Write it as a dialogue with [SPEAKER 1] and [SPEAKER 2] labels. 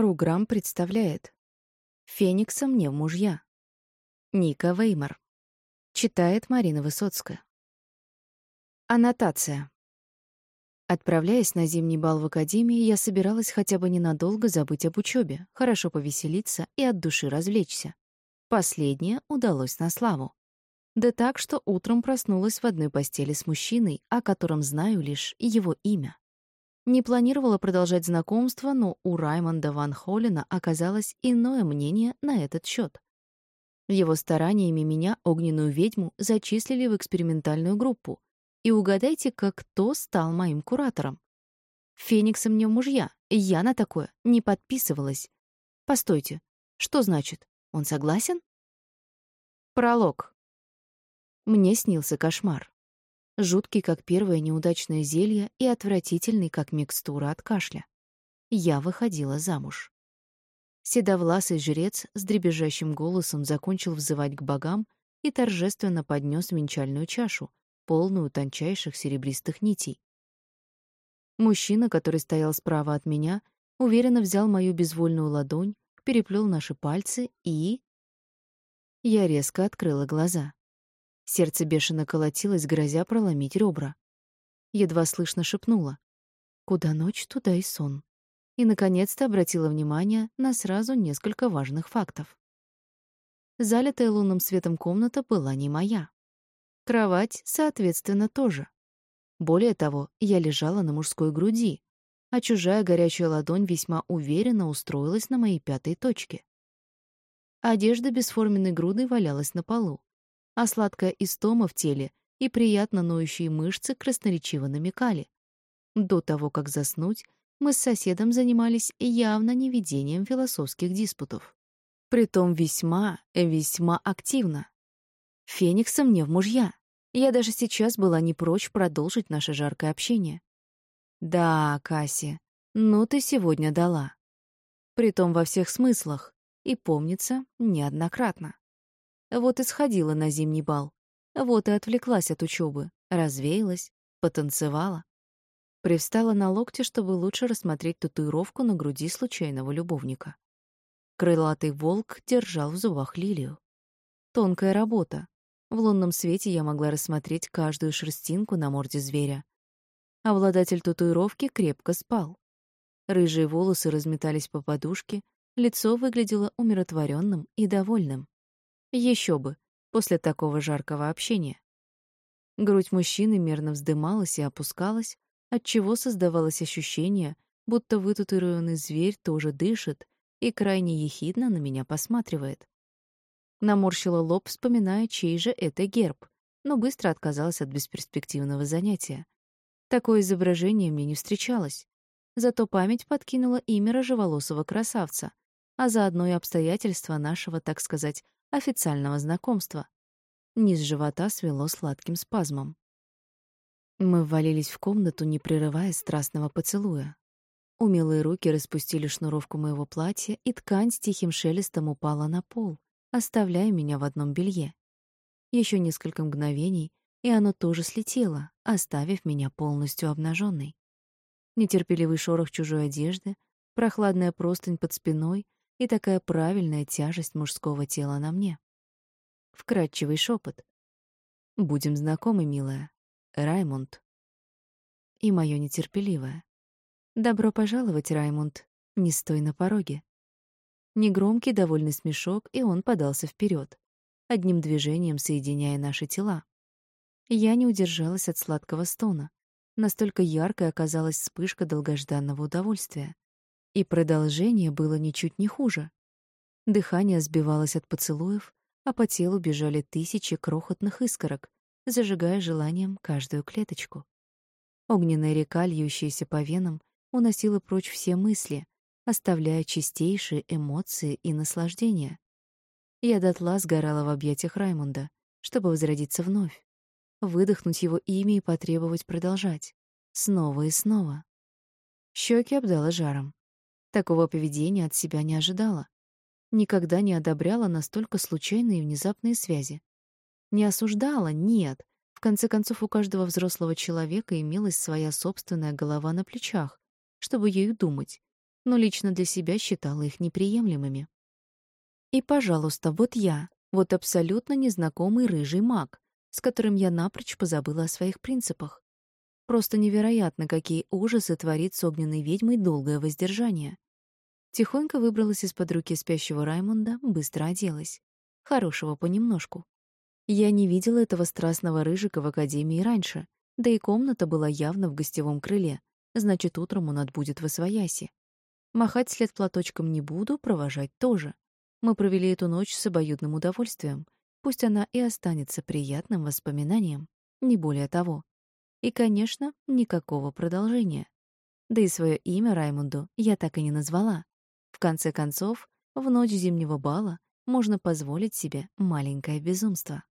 [SPEAKER 1] Руграм представляет «Феникса мне в мужья». Ника Веймар. Читает Марина Высоцкая. Аннотация. Отправляясь на зимний бал в академии, я собиралась хотя бы ненадолго забыть об учебе, хорошо повеселиться и от души развлечься. Последнее удалось на славу. Да так, что утром проснулась в одной постели с мужчиной, о котором знаю лишь его имя. Не планировала продолжать знакомство, но у Раймонда Ван Холлина оказалось иное мнение на этот счет. Его стараниями меня, огненную ведьму, зачислили в экспериментальную группу. И угадайте, как кто стал моим куратором. Феникса мне мужья, я на такое не подписывалась. Постойте, что значит? Он согласен? Пролог. Мне снился кошмар жуткий, как первое неудачное зелье, и отвратительный, как микстура от кашля. Я выходила замуж. Седовласый жрец с дребезжащим голосом закончил взывать к богам и торжественно поднес венчальную чашу, полную тончайших серебристых нитей. Мужчина, который стоял справа от меня, уверенно взял мою безвольную ладонь, переплел наши пальцы и... Я резко открыла глаза. Сердце бешено колотилось, грозя проломить ребра. Едва слышно шепнула. Куда ночь, туда и сон. И, наконец-то, обратила внимание на сразу несколько важных фактов. Залитая лунным светом комната была не моя. Кровать, соответственно, тоже. Более того, я лежала на мужской груди, а чужая горячая ладонь весьма уверенно устроилась на моей пятой точке. Одежда бесформенной грудой валялась на полу а сладкая истома в теле и приятно ноющие мышцы красноречиво намекали. До того, как заснуть, мы с соседом занимались явно не ведением философских диспутов. Притом весьма, весьма активно. Феникса мне в мужья. Я даже сейчас была не прочь продолжить наше жаркое общение. Да, Касси, ну ты сегодня дала. Притом во всех смыслах. И помнится, неоднократно. Вот и сходила на зимний бал. Вот и отвлеклась от учебы, развеялась, потанцевала. Привстала на локте, чтобы лучше рассмотреть татуировку на груди случайного любовника. Крылатый волк держал в зубах лилию. Тонкая работа. В лунном свете я могла рассмотреть каждую шерстинку на морде зверя. Обладатель татуировки крепко спал. Рыжие волосы разметались по подушке, лицо выглядело умиротворенным и довольным. Еще бы, после такого жаркого общения. Грудь мужчины мерно вздымалась и опускалась, отчего создавалось ощущение, будто вытатуированный зверь тоже дышит и крайне ехидно на меня посматривает. Наморщила лоб, вспоминая, чей же это герб, но быстро отказалась от бесперспективного занятия. Такое изображение мне не встречалось. Зато память подкинула имя рыжеволосого красавца, а заодно и обстоятельства нашего, так сказать, официального знакомства. Низ живота свело сладким спазмом. Мы ввалились в комнату, не прерывая страстного поцелуя. Умелые руки распустили шнуровку моего платья, и ткань с тихим шелестом упала на пол, оставляя меня в одном белье. Еще несколько мгновений, и оно тоже слетело, оставив меня полностью обнаженной. Нетерпеливый шорох чужой одежды, прохладная простынь под спиной — и такая правильная тяжесть мужского тела на мне. Вкрадчивый шепот. «Будем знакомы, милая. Раймонд». И мое нетерпеливое. «Добро пожаловать, Раймонд. Не стой на пороге». Негромкий довольный смешок, и он подался вперед, одним движением соединяя наши тела. Я не удержалась от сладкого стона. Настолько яркой оказалась вспышка долгожданного удовольствия. И продолжение было ничуть не хуже. Дыхание сбивалось от поцелуев, а по телу бежали тысячи крохотных искорок, зажигая желанием каждую клеточку. Огненная река, льющаяся по венам, уносила прочь все мысли, оставляя чистейшие эмоции и наслаждения. Я дотла сгорала в объятиях Раймонда, чтобы возродиться вновь, выдохнуть его имя и потребовать продолжать. Снова и снова. Щеки обдала жаром. Такого поведения от себя не ожидала. Никогда не одобряла настолько случайные и внезапные связи. Не осуждала, нет. В конце концов, у каждого взрослого человека имелась своя собственная голова на плечах, чтобы ею думать, но лично для себя считала их неприемлемыми. И, пожалуйста, вот я, вот абсолютно незнакомый рыжий маг, с которым я напрочь позабыла о своих принципах. Просто невероятно, какие ужасы творит с огненной ведьмой долгое воздержание. Тихонько выбралась из-под руки спящего Раймонда, быстро оделась. Хорошего понемножку. Я не видела этого страстного рыжика в академии раньше, да и комната была явно в гостевом крыле, значит, утром он отбудет в освояси. Махать след платочком не буду, провожать тоже. Мы провели эту ночь с обоюдным удовольствием. Пусть она и останется приятным воспоминанием, не более того. И, конечно, никакого продолжения. Да и свое имя Раймунду я так и не назвала. В конце концов, в ночь зимнего бала можно позволить себе маленькое безумство.